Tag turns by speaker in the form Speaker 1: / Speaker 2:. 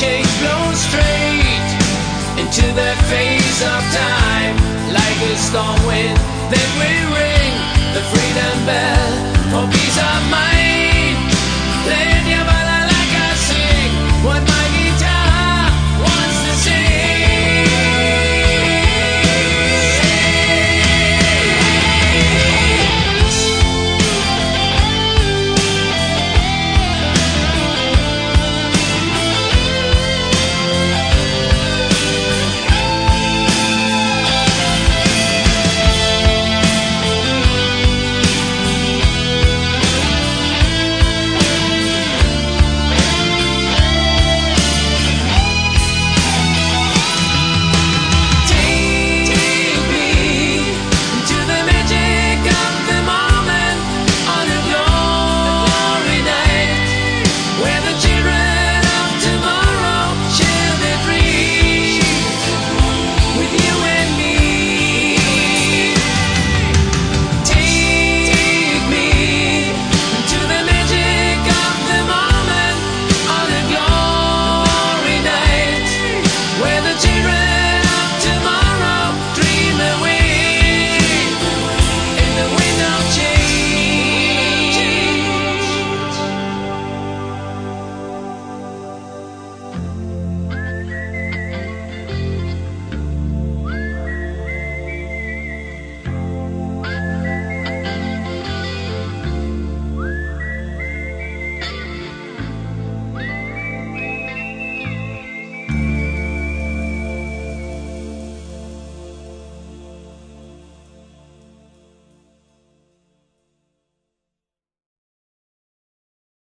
Speaker 1: chase blown straight into the face of time like a storm wind. Then we ring the freedom bell.